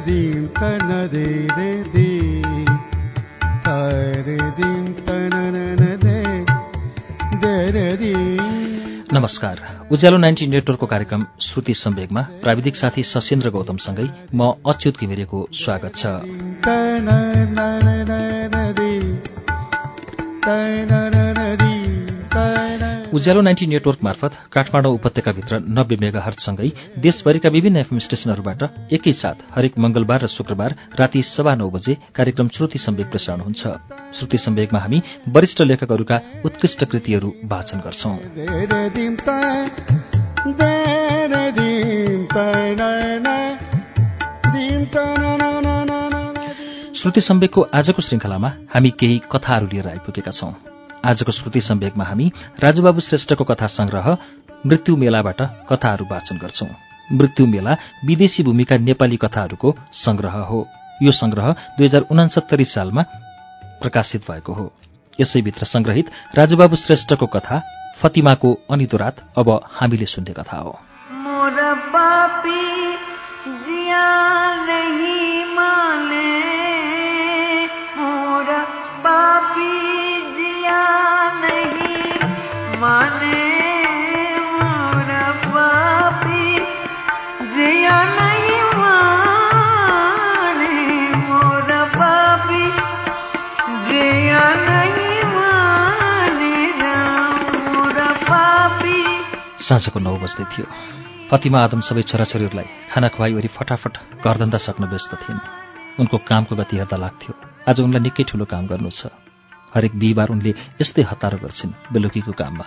दीं तन दे रे दी रे दीं दे दे रे दी नमस्कार उज्यालो नाइन्टी नेटवर्कको कार्यक्रम श्रुति सम्वेगमा प्राविधिक साथी सशेन्द्र गौतमसँगै म अच्युत घिमिरेको स्वागत छ उज्यालो नाइन्टी नेटवर्क मार्फत काठमाडौँ उपत्यकाभित्र नब्बे मेगाहरसँगै देशभरिका विभिन्न एफएम स्टेशनहरूबाट एकैसाथ हरेक मंगलबार र शुक्रबार राति सवा नौ बजे कार्यक्रम श्रुति सम्वेक प्रसारण हुन्छ। श्रुति सम्वेकमा हामी वरिष्ठ लेखकहरूका उत्कृष्ट कृतिहरू वाचन गर्छौं। श्रुति सम्वेकको आजको श्रृङ्खलामा हामी केही कथाहरू लिएर आइपुगेका छौं। आजको श्रुति सम्वेकमा हामी राजुबाबु श्रेष्ठको कथा संग्रह मृत्यु मेलाबाट कथाहरू वाचन गर्छौं। मृत्यु मेला विदेशी भूमिका नेपाली कथाहरूको संग्रह हो। यो संग्रह दुई हजार उनासत्तरी सालमा प्रकाशित भएको हो। यसैभित्र संग्रहित राजुबाबु श्रेष्ठको कथा फतिमाको अनितो रात अब हामीले सुन्ने कथा हो। साँझको नौ बज्दै थियो। फतिमा आदम सबै छोराछोरीहरूलाई खाना खुवाई वरि फटाफट घरधन्दा सक्न व्यस्त थिइन्। उनको कामको गति हेर्दा लाग्थ्यो आज उनलाई निकै ठूलो काम गर्नु छ। हरेक बिहिबार उनले यस्तै हतारो गर्छिन् बेलुकीको काममा।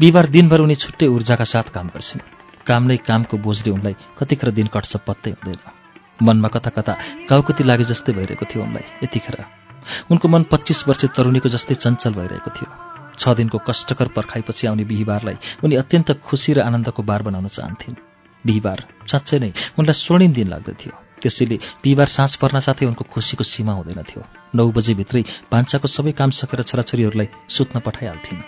बिहिबार दिनभर उनी छुट्टै ऊर्जाका साथ काम गर्छिन्। काम नै कामको बोझले उनलाई कतिखेर दिन कट्छ पत्तै हुँदैन। मनमा कता कता गाउँकति लागे जस्तै भइरहेको थियो उनलाई यतिखेर। उनको मन पच्चिस वर्ष तरुणीको जस्तै चञ्चल भइरहेको थियो। छ दिनको कष्टकर पर्खाइपछि आउने बिहिबारलाई उनी अत्यन्त खुसी र आनन्दको बार बनाउन चाहन्थिन्। बिहिबार साँच्चै नै उनलाई स्वर्णिम दिन लाग्दथ्यो। त्यसैले बिहिबार साँझ पर्न साथै उनको खुसीको सीमा हुँदैन थियो। नौ बजेभित्रै भान्साको सबै काम सकेर छोराछोरीहरूलाई सुत्न पठाइहाल्थिन्।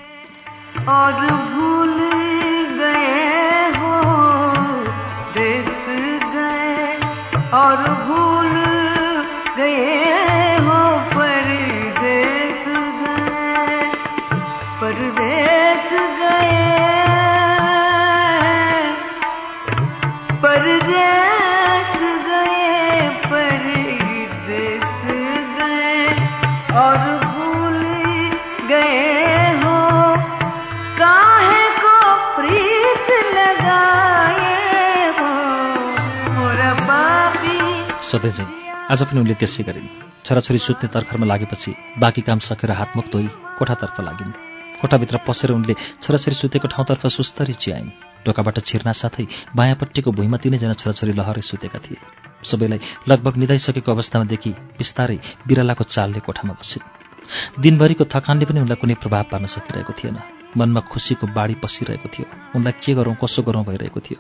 चाहिँ आज पनि उनले त्यसै गरिन्। छोराछोरी सुत्ने तर्खरमा लागेपछि बाँकी काम सकेर हातमुख धोई कोठातर्फ लागिन्। कोठाभित्र पसेर उनले छोराछोरी सुतेको ठाउँतर्फ सुस्तरी चियाइन्। ढोकाबाट छिर्ना साथै बायाँपट्टिको भुइँमा तिनैजना छोराछोरी लहरै सुतेका थिए। सबैलाई लगभग निदाइसकेको अवस्थामा देखि बिस्तारै बिरालाको चालले कोठामा बसिन्। दिनभरिको थकानले पनि उनलाई कुनै प्रभाव पार्न सकिरहेको थिएन। मनमा खुसीको बाढी पसिरहेको थियो। उनलाई के गरौँ कसो गरौँ भइरहेको थियो।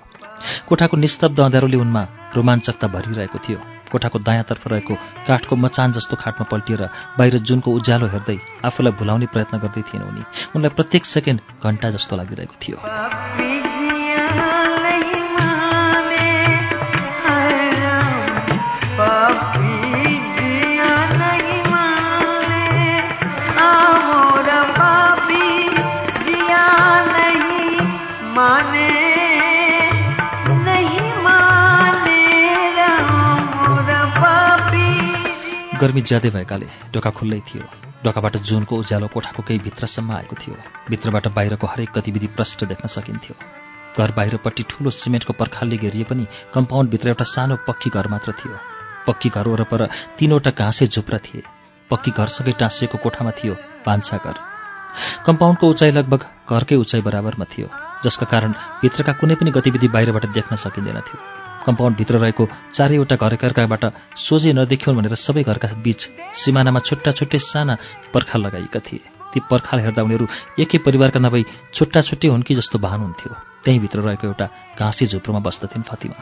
कोठाको निस्तब्ध अँध्यारोले उनमा रोमाञ्चकता भरिरहेको थियो। कोठाको दायाँतर्फ रहेको काठको मचान जस्तो खाटमा पल्टिएर बाहिर जुनको उज्यालो हेर्दै आफूलाई भुलाउने प्रयत्न गर्दै थिएन उनी। उनलाई प्रत्येक सेकेन्ड घण्टा जस्तो लागिरहेको थियो। गर्मी ज्यादै भएकाले ढोका खुल्लै थियो। ढोकाबाट जुनको उज्यालो कोठाको केही भित्रसम्म आएको थियो। भित्रबाट बाहिरको हरेक गतिविधि प्रष्ट देख्न सकिन्थ्यो। घर बाहिरपट्टि ठूलो सिमेन्टको पर्खालले घेरिए पनि कम्पाउन्डभित्र एउटा सानो पक्की घर मात्र थियो। पक्की घर वरपर तीनवटा घाँसे झुप्रा थिए। पक्की घरसँगै टाँसिएको कोठामा थियो भान्साघर कम्पाउन्डको उचाइ लगभग घरकै उचाइ बराबरमा थियो जसका कारण भित्रका कुनै पनि गतिविधि बाहिरबाट देख्न सकिँदैन थियो कम्पाउन्डभित्र रहेको चारैवटा घर एकअर्काबाट सोझै नदेखिउन् भनेर सबै घरका बीच सिमानामा छुट्टा छुट्टै साना पर्खाल लगाइएका थिए। ती पर्खाल हेर्दा उनीहरू एकै परिवारका नभई छुट्टा छुट्टै हुन् कि जस्तो भान हुन्थ्यो। त्यहीँभित्र रहेको एउटा घाँसी झुप्रोमा बस्दथिन् फातिमा।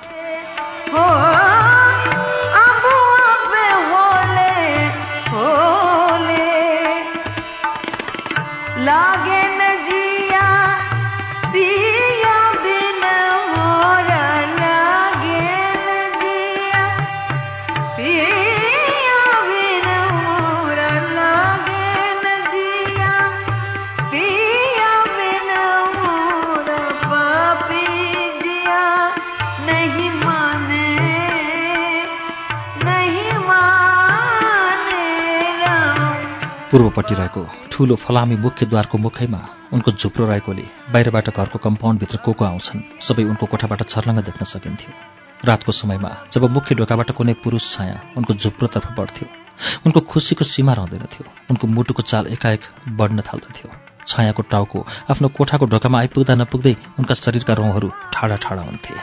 पूर्वपट्टि रहेको ठूलो फलामी मुख्य द्वारको मुखैमा उनको झुप्रो रहेकोले बाहिरबाट घरको कम्पाउन्डभित्र को को आउँछन् सबै उनको कोठाबाट छर्लङ्ग देख्न सकिन्थ्यो। रातको समयमा जब मुख्य ढोकाबाट कुनै पुरुष छाया उनको झुप्रोतर्फ बढ्थ्यो उनको खुसीको सीमा रहँदैनथ्यो उनको मुटुको चाल एकाएक बढ्न थाल्दथ्यो छायाको टाउको आफ्नो कोठाको ढोकामा आइपुग्दा नपुग्दै उनका शरीरका रौँहरू ठाडा ठाडा हुन्थे।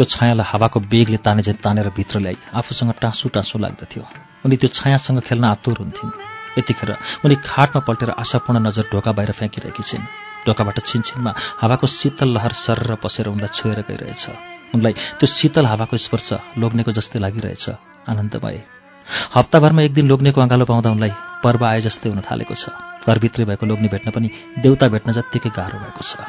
त्यो छायालाई हावाको बेगले ताने चाहिँ तानेर भित्र ल्याई। आफूसँग टाँसु टाँसु लाग्दथ्यो। उनी त्यो छायासँग खेल्न आतुर हुन्थिन्। यतिखेर उनी खाटमा पल्टेर आशापूर्ण नजर ढोका बाहिर फ्याँकिरहेकी छिन्। ढोकाबाट छिनछिनमा हावाको शीतल लहर सर पसेर उनलाई छोएर गइरहेछ। उनलाई त्यो शीतल हावाको स्पर्श लोग्नेको जस्तै लागिरहेछ। आनन्दमय। हप्ताभरमा एक दिन लोग्नेको अँगालो पाउँदा उनलाई पर्व आए जस्तै हुन थालेको छ। घरभित्रै भएको लोग्ने भेट्न पनि देउता भेट्न जत्तिकै गाह्रो भएको छ।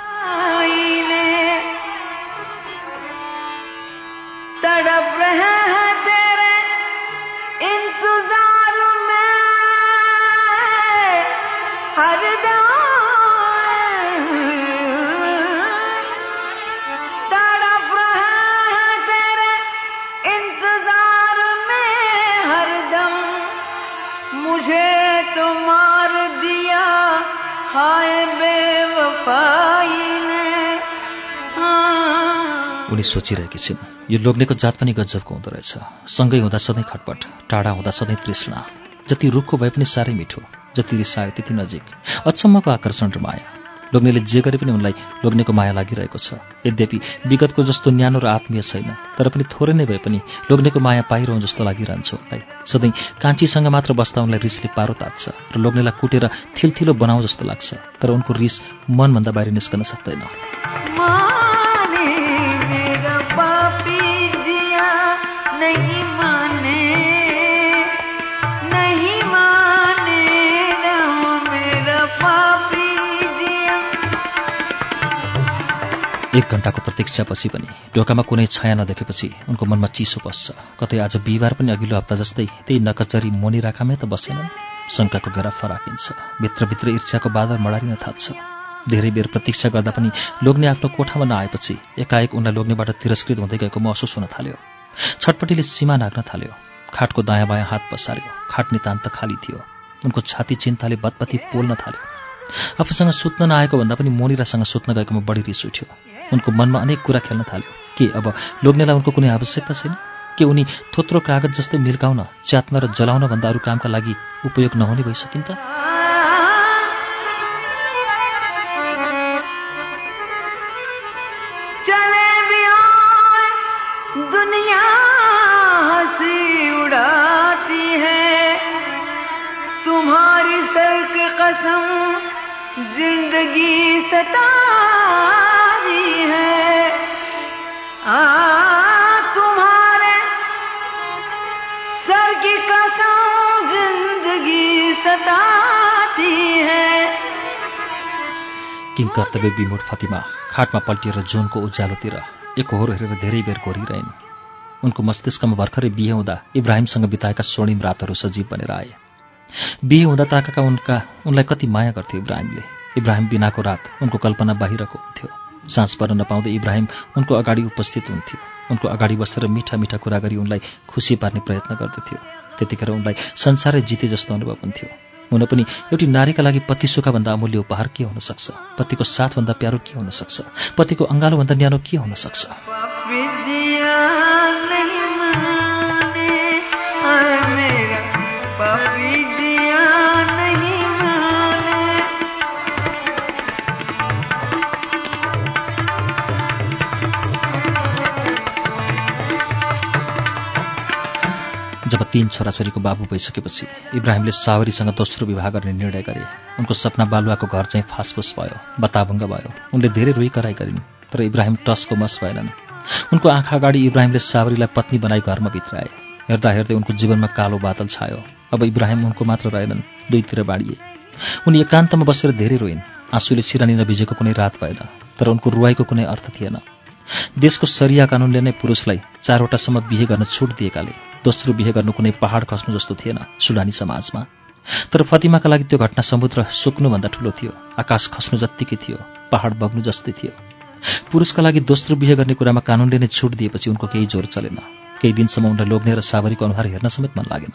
उनी सोचिरहेकी छिन् यो लोग्नेको जात पनि गजबको हुँदो रहेछ। सँगै हुँदा सधैँ खटपट टाढा हुँदा सधैँ तृष्णा। जति रुखको भए पनि साह्रै मिठो। जति रिसायो त्यति नजिक। अचम्मको आकर्षण र माया। लोग्नेले जे गरे पनि उनलाई लोग्नेको माया लागिरहेको छ। यद्यपि विगतको जस्तो न्यानो र आत्मीय छैन तर पनि थोरै नै भए पनि लोग्नेको माया पाइरहँ जस्तो लागिरहन्छ उनलाई। सधैँ कान्छीसँग मात्र बस्दा उनलाई रिसले पारो तात्छ र लोग्नेलाई कुटेर थिलथिलो बनाऊ जस्तो लाग्छ तर उनको रिस मनभन्दा बाहिर निस्कन सक्दैन। एक घण्टाको प्रतीक्षापछि पनि ढोकामा कुनै छाया नदेखेपछि उनको मनमा चिसो पस्छ कतै आज बिहिबार पनि अघिल्लो हप्ता जस्तै त्यही नकचरी मोनी राखामै त बसेनन्। शङ्काको घेरा फराकिन्छ भित्रभित्र ईर्ष्याको बादल मडारिन थाल्छ। धेरै बेर प्रतीक्षा गर्दा पनि लोग्ने आफ्नो कोठामा नआएपछि एकाएक उनलाई लोग्नेबाट तिरस्कृत हुँदै गएको महसुस हुन थाल्यो। छटपट्टिले सीमा नाग्न थाल्यो। खाटको दायाँ बायाँ हात पसार्यो। खाट नितान्त खाली थियो। उनको छाती चिन्ताले बतपति पोल्न थाल्यो। आफूसँग सुत्न नआएको भन्दा पनि मोनिरासँग सुत्न गएकोमा बढी रिस उठ्यो। उनको मनमा अनेक कुरा खेल्न थाल्यो। के अब लोग्नेलाई उनको कुनै आवश्यकता छैन? के उनी थोत्रो कागज़ जस्तै मिल्काउन च्यात्न र जलाउन भन्दा अरू कामका लागि उपयोग नहुने भइसकिन् त? चले भी सताती है। किङ कर्तव्य विमूढ फतिमा खाटमा पल्टिएर जुनको उज्यालोतिर एकहोरो हेरेर धेरै बेर घोरिरहन् उनको मस्तिष्कमा भर्खरै बिहे हुँदा इब्राहिमसँग बिताएका स्वर्णिम रातहरू सजीव बनेर आए। बिहे हुँदा ताकाका उनका उनलाई कति माया गर्थ्यो इब्राहिमले। इब्राहिम बिनाको रात उनको कल्पना बाहिरको हुन्थ्यो। साँझ पर्न नपाउँदै इब्राहिम उनको अगाडि उपस्थित हुन्थ्यो। उनको अगाडि बसेर मिठा मिठा कुरा गरी उनलाई खुसी पार्ने प्रयत्न गर्दथ्यो। त्यतिखेर उनलाई संसारै जिते जस्तो अनुभव हुन्थ्यो। हुन पनि एउटी नारीका लागि पति सुखभन्दा अमूल्य उपहार के हुन सक्छ? पतिको साथभन्दा प्यारो के हुन सक्छ? पतिको अङ्गालोभन्दा न्यानो के हुन सक्छ? जब तीन छोराछोरीको बाबु भइसकेपछि इब्राहिमले सावरीसँग दोस्रो विवाह गर्ने निर्णय गरे। उनको सपना बालुवाको घर चाहिँ फासफुस भयो बताभङ्ग भयो। उनले धेरै रोइ कराई गरिन् तर इब्राहिम टसको मस भएनन्। उनको आँखा अगाडि इब्राहिमले सावरीलाई पत्नी बनाई घरमा भित्राए। हेर्दा हेर्दै उनको जीवनमा कालो बादल छायो। अब इब्राहिम उनको मात्र रहेनन् दुईतिर बाँडिए। उनी एकान्तमा बसेर धेरै रोइन्। आँसुले सिरानी नभिजेको कुनै रात भएन तर उनको रुवाईको कुनै अर्थ थिएन। देशको सरिया कानूनले नै पुरुषलाई चारवटासम्म बिहे गर्न छुट दिएकाले दोस्रो बिहे गर्नु कुनै पहाड खस्नु जस्तो थिएन सुडानी समाजमा। तर फतिमाका लागि त्यो घटना समुद्र सुक्नुभन्दा ठुलो थियो। आकाश खस्नु जत्तिकै थियो पहाड बग्नु जस्तै थियो। पुरुषका लागि दोस्रो बिहे गर्ने कुरामा कानूनले नै छुट दिएपछि उनको केही जोर चलेन। केही दिनसम्म उनलाई लोग्ने र सावरीको अनुहार हेर्न समेत मन लागेन।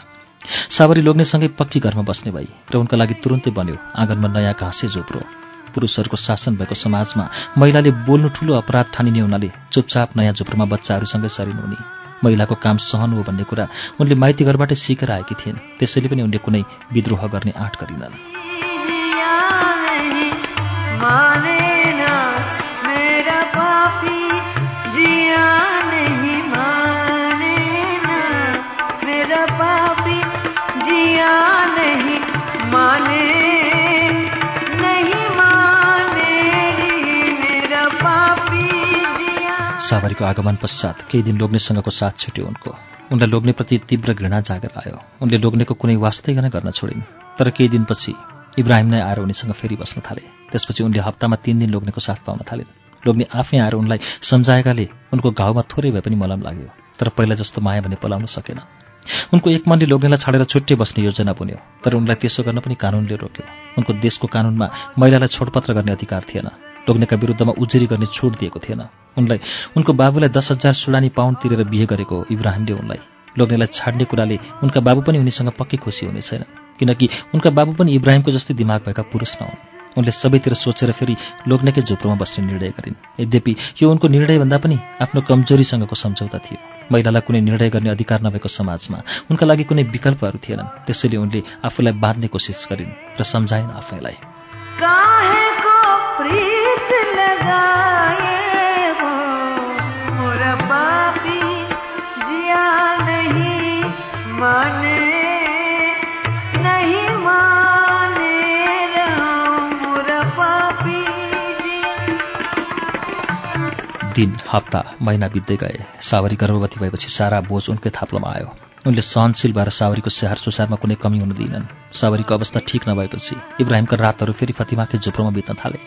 सावरी लोग्नेसँगै पक्की घरमा बस्ने भई र उनका लागि तुरुन्तै बन्यो आँगनमा नयाँ घाँसे जोत्रो। पुरुषहरूको शासन भएको समाजमा महिलाले बोल्नु ठूलो अपराध ठानिने हुनाले चुपचाप नयाँ झुप्रोमा बच्चाहरूसँगै सरिनु हुने। महिलाको काम सहन हो भन्ने कुरा उनले माइती घरबाटै सिकेर आएकी थिइन्। त्यसैले पनि उनले कुनै विद्रोह गर्ने आँट गरिनन्। माने सावरीको आगमन पश्चात केही दिन लोग्नेसँगको साथ छुट्यो उनको। उनलाई लोग्नेप्रति तीव्र घृणा जागर आयो। उनले लोग्नेको कुनै वास्तै नै गर्न छोडिन्। तर केही दिनपछि इब्राहिम नै आएर उनीसँग फेरि बस्न थाले। त्यसपछि उनले हप्तामा तीन दिन लोग्नेको साथ पाउन थालिन्। लोग्ने आफै आएर उनलाई सम्झाएकाले उनको घाउमा थोरै भए पनि मलम लाग्यो। तर पहिला जस्तो माया भने पलाउन सकेन। उनको एक मनले लोग्नेलाई छाडेर छुट्टै बस्ने योजना बुन्यो तर उनलाई त्यसो गर्न पनि कानूनले रोक्यो। उनको देशको कानूनमा महिलालाई छोडपत्र गर्ने अधिकार थिएन। लोग्नेका विरुद्धमा उजुरी गर्ने छुट दिएको थिएन। उनलाई उनको बाबुलाई दस हजार सुडानी पाउन्ड तिरेर बिहे गरेको इब्राहिमले उनलाई। लोग्नेलाई छाड्ने कुराले उनका बाबु पनि उनीसँग पक्कै खुसी हुने छैन किनकि उनका बाबु पनि इब्राहिमको जस्तै दिमाग भएका पुरुष नहुन्। उनले सबैतिर सोचेर फेरि लोग्नेकै झुप्रोमा बस्ने निर्णय गरिन्। यद्यपि यो उनको निर्णयभन्दा पनि आफ्नो कमजोरीसँगको सम्झौता थियो। महिलालाई कुनै निर्णय गर्ने अधिकार नभएको समाजमा उनका लागि कुनै विकल्पहरू थिएनन्। त्यसैले उनले आफूलाई बाँध्ने कोसिस गरिन् र सम्झाइन् आफैलाई। दिन हप्ता महिना बित्दै गए। सावरी गर्भवती भएपछि सारा बोझ उनकै थाप्लोमा आयो। उनले सहनशील भएर सावरीको स्याहार सुसारमा कुनै कमी हुन दिइनन्। सावरीको अवस्था ठिक नभएपछि इब्राहिमका रातहरू फेरि फतिमाकै झुप्रोमा बित्न थाले।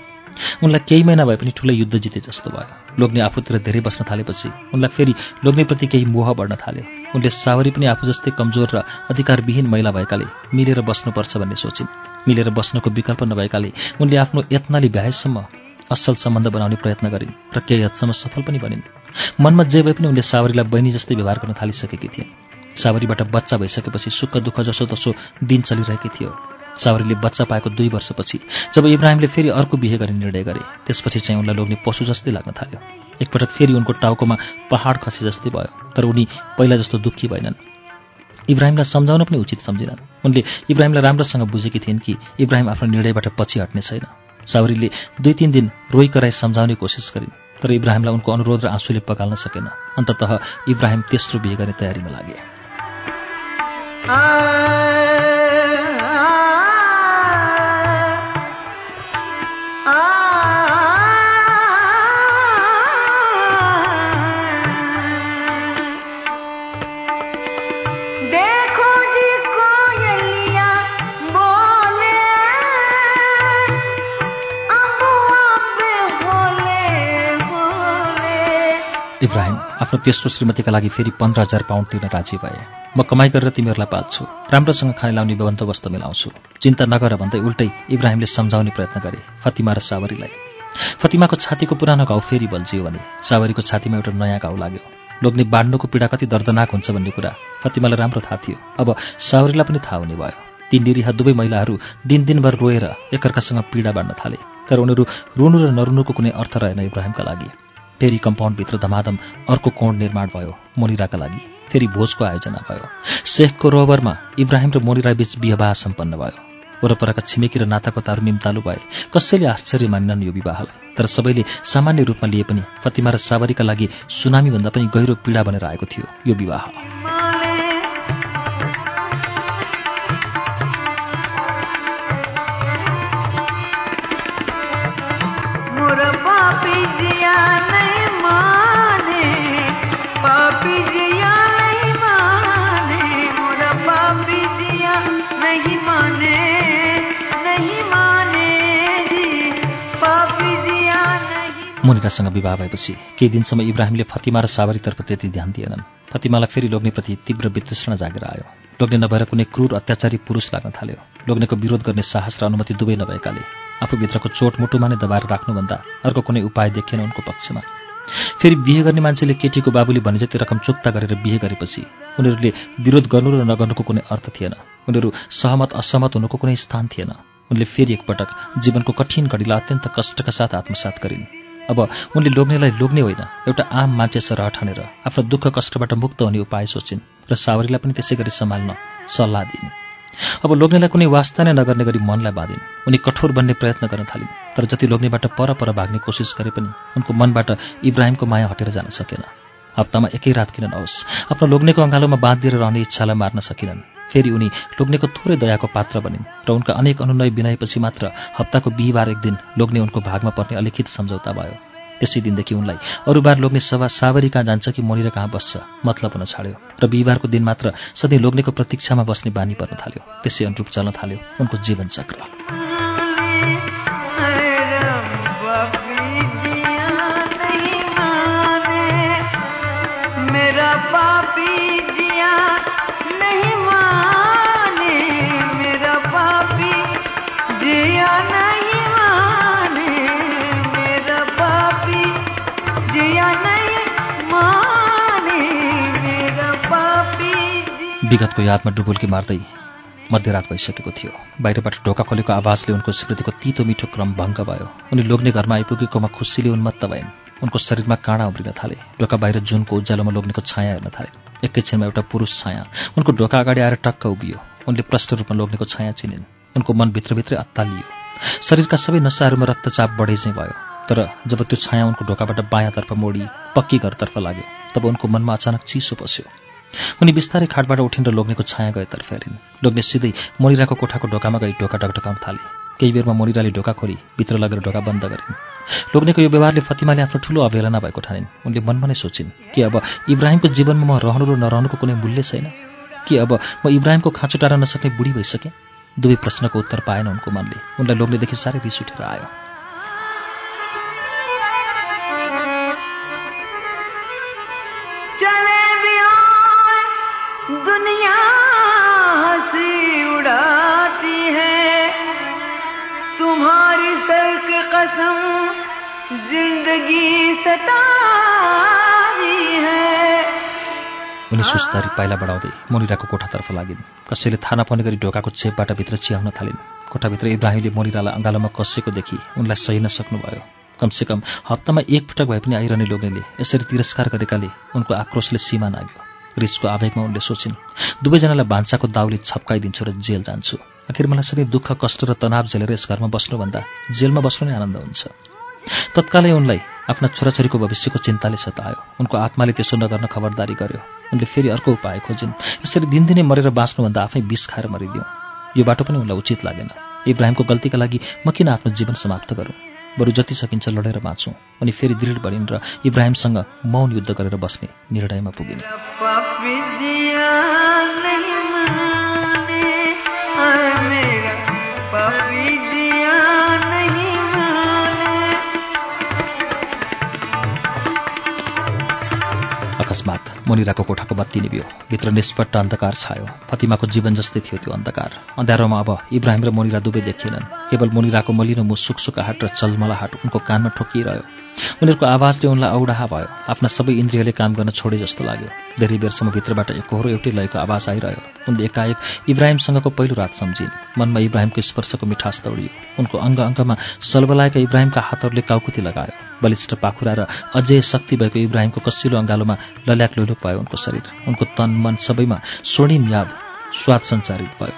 उनलाई केही महिना भए पनि ठुलो युद्ध जिते जस्तो भयो। लोग्ने आफूतिर धेरै बस्न थालेपछि उनलाई फेरि लोग्नेप्रति केही मोह बढ्न थाल्यो। उनले सावरी पनि आफू जस्तै कमजोर र अधिकारविहीन महिला भएकाले मिलेर बस्नुपर्छ भन्ने सोचिन्। मिलेर बस्नको विकल्प नभएकाले उनले आफ्नो यत्नले भ्याएसम्म असल सम्बन्ध बनाउने प्रयत्न गरिन् र केही हदसम्म सफल पनि बनिन्। मनमा जे भए पनि उनले सावरीलाई बहिनी जस्तै व्यवहार गर्न थालिसकेकी थिइन् सावरीबाट बच्चा भइसकेपछि सुख दुःख जसो तसो दिन चलिरहेकै थियो। सावरीले बच्चा पाएको दुई वर्षपछि जब इब्राहिमले फेरि अर्को बिहे गर्ने निर्णय गरे त्यसपछि चाहिँ उनलाई लोग्ने पशु जस्तै लाग्न थाल्यो। एकपटक फेरि उनको टाउकोमा पहाड खसे जस्तै भयो तर उनी पहिला जस्तो दुःखी भएनन्। इब्राहिमलाई सम्झाउन पनि उचित सम्झिनन्। उनले इब्राहिमलाई राम्रोसँग बुझेकी थिइन् कि इब्राहिम आफ्नो निर्णयबाट पछि हट्ने छैन। सावरीले दुई तिन दिन रोइ कराई सम्झाउने कोसिस गरिन् तर इब्राहिमलाई उनको अनुरोध र आँसुले पगाल्न सकेन। अन्ततः इब्राहिम तेस्रो बिहे गर्ने तयारीमा लागे। इब्राहिम आफ्नो तेस्रो श्रीमतीका लागि फेरि पन्ध्र हजार पाउन्ड तिर्न राजी भए। म कमाई गरेर तिमीहरूलाई पाल्छु राम्रोसँग खाने लाउने बन्दोबस्त मिलाउँछु। चिन्ता नगर भन्दै उल्टै इब्राहिमले सम्झाउने प्रयत्न गरे फतिमा र सावरीलाई। फतिमाको छातीको पुरानो घाउ फेरि बल्झियो भने सावरीको छातीमा एउटा नयाँ घाउ लाग्यो। लोग्ने बाँड्नुको पीडा कति दर्दनाक हुन्छ भन्ने कुरा फतिमालाई राम्रो थाहा थियो। अब सावरीलाई पनि थाहा हुने भयो। ती निरीहा दुवै महिलाहरू दिन दिनभर रोएर एकअर्कासँग पीडा बाँड्न थाले तर उनीहरू रुनु र नरुनुको कुनै अर्थ रहेन इब्राहिमका लागि। फेरि कम्पाउन्डभित्र धमाधम अर्को कोण निर्माण भयो मोनिराका लागि। फेरि भोजको आयोजना भयो। शेखको रोबरमा इब्राहिम र मोनिरा बीच विवाह सम्पन्न भयो। वरपरका छिमेकी र नाताकोताहरू निम्तालु भए। कसैले आश्चर्य मानिनन् यो विवाहलाई। तर सबैले सामान्य रूपमा लिए पनि फतिमा र सावरीका लागि सुनामीभन्दा पनि गहिरो पीडा बनेर आएको थियो यो विवाह। मुनिरासँग विवाह भएपछि केही दिनसम्म इब्राहिमले फतिमा र सावरीतर्फ त्यति ध्यान दिएनन्। फतिमालाई फेरि लोग्नेप्रति तीव्र वितृष्णा जागेर आयो। लोग्ने नभएर कुनै क्रूर अत्याचारी पुरुष लाग्न थाल्यो। लोग्नेको विरोध गर्ने साहस र अनुमति दुवै नभएकाले आफूभित्रको चोट मुटुमा नै दबाएर राख्नुभन्दा अर्को कुनै उपाय देखिएन उनको पक्षमा। फेरि बिहे गर्ने मान्छेले केटीको बाबुले भने जति रकम चुक्ता गरेर बिहे गरेपछि उनीहरूले विरोध गर्नु र नगर्नुको कुनै अर्थ थिएन। उनीहरू सहमत असहमत हुनुको कुनै स्थान थिएन। उनले फेरि एकपटक जीवनको कठिन घडीलाई अत्यन्त कष्टका साथ आत्मसात गरिन्। अब उनले लोग्नेलाई लोग्ने होइन एउटा आम मान्छे सरह ठानेर आफ्नो दुःख कष्टबाट मुक्त हुने उपाय सोचिन् र सावरीलाई पनि त्यसै गरी सम्हाल्न सल्लाह दिइन्। अब लोग्नेलाई कुनै वास्ता नै नगर्ने गरी मनलाई बाँधिन्। उनी कठोर बन्ने प्रयत्न गर्न थालिन् तर जति लोग्नेबाट पर पर भाग्ने कोसिस गरे पनि उनको मनबाट इब्राहिमको माया हटेर जान सकेन। हप्तामा एकै रात किन नहोस् आफ्नो लोग्नेको अँगालोमा बाँधिएर रहने इच्छालाई मार्न सकिनन्। फेरि उनी लोग्नेको थोरै दयाको पात्र बनिन् र उनका अनेक अनुनय बिनाएपछि मात्र हप्ताको बिहिबार एक दिन लोग्ने उनको भागमा पर्ने अलिखित सम्झौता भयो। त्यसै दिनदेखि उनलाई अरू बार लोग्ने सभा सावरी कहाँ जान्छ कि मोनिर कहाँ बस्छ मतलब हुन छाड्यो र बिहिबारको दिन मात्र सधैँ लोग्नेको प्रतीक्षामा बस्ने बानी पर्न थाल्यो। त्यसै अनुरूप चल्न थाल्यो उनको जीवन विगतको यादमा डुबुल्की मार्दै मध्यरात भइसकेको थियो। बाहिरबाट ढोका खोलेको आवाजले उनको स्मृतिको तितो मिठो क्रम भङ्ग भयो। उनी लोग्ने घरमा आइपुगेकोमा खुसीले उन्मत्त भइन्। उनको शरीरमा काँडा उम्रिन थाले। ढोका बाहिर जुनको उज्यालोमा लोग्नेको छाया हेर्न थाले। एकैछिनमा एउटा पुरुष छाया। उनको ढोका अगाडि आएर टक्क उभियो। उनले प्रष्ट रूपमा लोग्नेको छाया चिनिन्। उनको मन भित्रभित्रै अत्तालियो। शरीरका सबै नसाहरूमा रक्तचाप बढे भयो। तर जब त्यो छाया उनको ढोकाबाट बायाँतर्फ मोडी पक्की घरतर्फ लाग्यो तब उनको मनमा अचानक चिसो पस्यो। उनी बिस्तारै खाटबाट उठिन् र लोग्नेको छाया गएतर्फ हेरिन् लोग्ने सिधै मोनिराको कोठाको ढोकामा गई ढोका ढकढकाउन थाले। केही बेरमा मोनिराले ढोका खोली भित्र लगेर ढोका बन्द गरिन्। लोग्नेको यो व्यवहारले फतिमाले आफ्नो ठूलो अवहेलना भएको ठानिन्। उनले मनमा नै सोचिन् कि अब इब्राहिमको जीवनमा म रहनु र नरहनुको कुनै मूल्य छैन? कि अब म इब्राहिमको खाँचो टार्न नसक्ने बुढी भइसकेँ? दुवै प्रश्नको उत्तर पाएन उनको मनले। उनलाई लोग्नेदेखि साह्रै रिस उठेर आयो। कसम जिंदगी है। उनी सुस्तरी पाइला बढाउँदै मोनिराको कोठातर्फ लागिन्। कसैले थाहा नपाउने गरी ढोकाको चेपबाट भित्र चियाउन थालिन्। कोठाभित्र इब्राहिमले मोनिरालाई अँगालोमा कसेको देखि। उनलाई सही नसक्नुभयो कमसेकम हप्तामा एक पटक भए पनि आइरहने लोग्नेले यसरी तिरस्कार गरेकाले उनको आक्रोशले सीमा नाग्यो रिसको आवेगमा उनले सोचिन् दुवैजनालाई भान्साको दाउले छप्काइदिन्छु र जेल जान्छु। आखिर मलाई सधैँ दुःख कष्ट र तनाव झेलेर यस घरमा बस्नुभन्दा जेलमा बस्नु नै आनन्द हुन्छ। तत्कालै उनलाई आफ्ना छोराछोरीको भविष्यको चिन्ताले सतायो। उनको आत्माले त्यसो नगर्न खबरदारी गर्यो। उनले फेरि अर्को उपाय खोजिन्। यसरी दिनदिनै मरेर बाँच्नुभन्दा आफै विष खाएर मरिदिउँ। यो बाटो पनि उनलाई उचित लागेन। इब्राहिमको गल्तीका लागि म किन आफ्नो जीवन समाप्त गरौँ? बरु जति सकिन्छ लडेर बाँचौँ। अनि फेरि दृढ बढिन् र इब्राहिमसँग मौन युद्ध गरेर बस्ने निर्णयमा पुगिन्। मुनिराको कोठाको बत्ती निभ्यो। भित्र निष्पट्ट अन्धकार छायो। फतिमाको जीवन जस्तै थियो त्यो अन्धकार। अँध्यारोमा अब इब्राहिम र मुनिरा दुवै देखिएनन्। केवल मुनिराको मलिनो मुख सुकसुकाहाट र चलमलाहाट उनको कानमा ठोकिरह्यो। उनीहरूको आवाजले उनलाई औडाहा भयो। आफ्ना सबै इन्द्रियले काम गर्न छोडे जस्तो लाग्यो। धेरै बेरसम्म भित्रबाट एकहोरो एउटै लयको आवाज आइरह्यो। उनले एकाएक इब्राहिमसँगको पहिलो रात सम्झिन्। मनमा इब्राहिमको स्पर्शको मिठास दौडियो। उनको अङ्ग अङ्गमा सलबलाएका इब्राहिमका हातहरूले काउकुती लगायो। बलिष्ठ पाखुरा र अझै शक्ति भएको इब्राहिमको कसिलो अङ्गालोमा लल्याक लुलुक भयो उनको शरीर। उनको तन मन सबैमा स्वर्णिम याद स्वाद सञ्चारित भयो।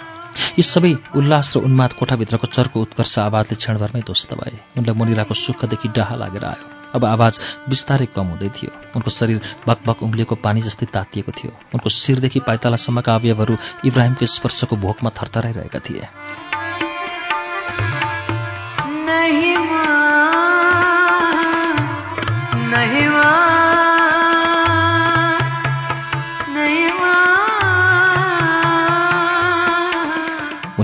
यी सबै उल्लास र उन्माद कोठाभित्रको चर्को उत्कर्ष आवाजले क्षणभरमै ध्वस्त भए। उनलाई मुनिराको सुखदेखि डाहा लागेर आयो। अब आवाज बिस्तारै कम हुँदै थियो। उनको शरीर भकभक उम्लिएको पानी जस्तै तातिएको थियो। उनको शिरदेखि पाइतालासम्मका अवयवहरू इब्राहिमको स्पर्शको भोकमा थरथराइरहेका थिए। उनी